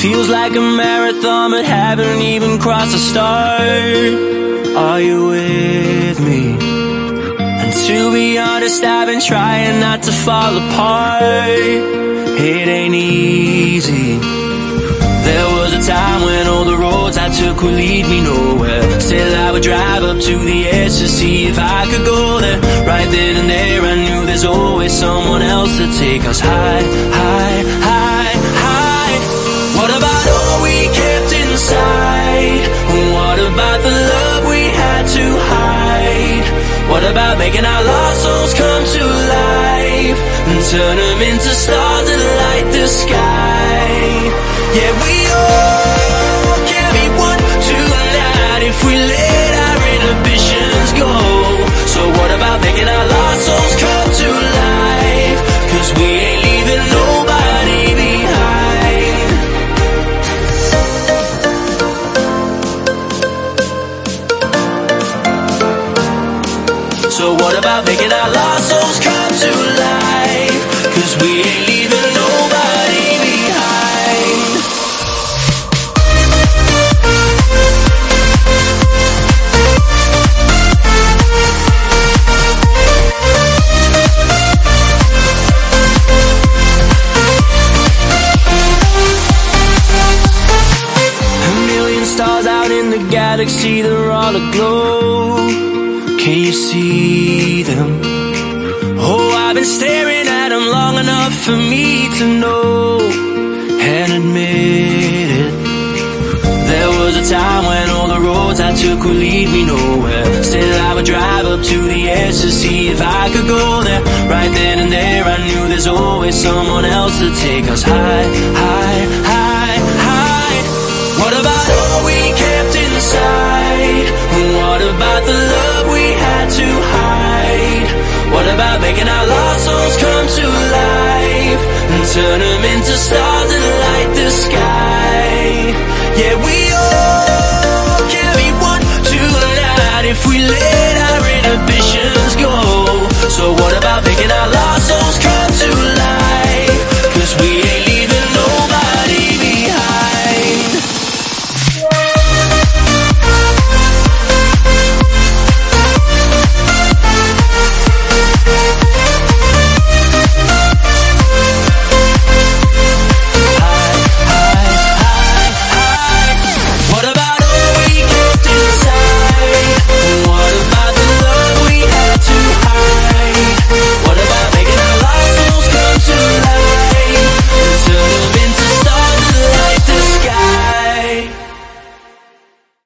Feels like a marathon, but haven't even crossed the start. Are you with me? And to be honest, I've been trying not to fall apart. It ain't easy. There was a time when all the roads I took would lead me nowhere. Still, I would drive up to the edge to see if I could go there. Right then and there, I knew there's always someone else to take us high, about making our lost souls come to life and turn them into stars that light the sky? Yeah, we all can be one tonight if we let our inhibitions go. So what about making our lost souls come to life? Cause we what about making our lost souls come to life? Cause we ain't leaving nobody behind. A million stars out in the galaxy, they're all aglow. Can you see them? Oh, I've been staring at them long enough for me to know and admit it. There was a time when all the roads I took would lead me nowhere. Still, I would drive up to the edge to see if I could go there. Right then and there, I knew there's always someone else to take us high, high, high, high. What about all we kept inside? What about the love to hide? What about making our lost souls come to life and turn them into stars that light the sky? Yeah, we all be one tonight if we let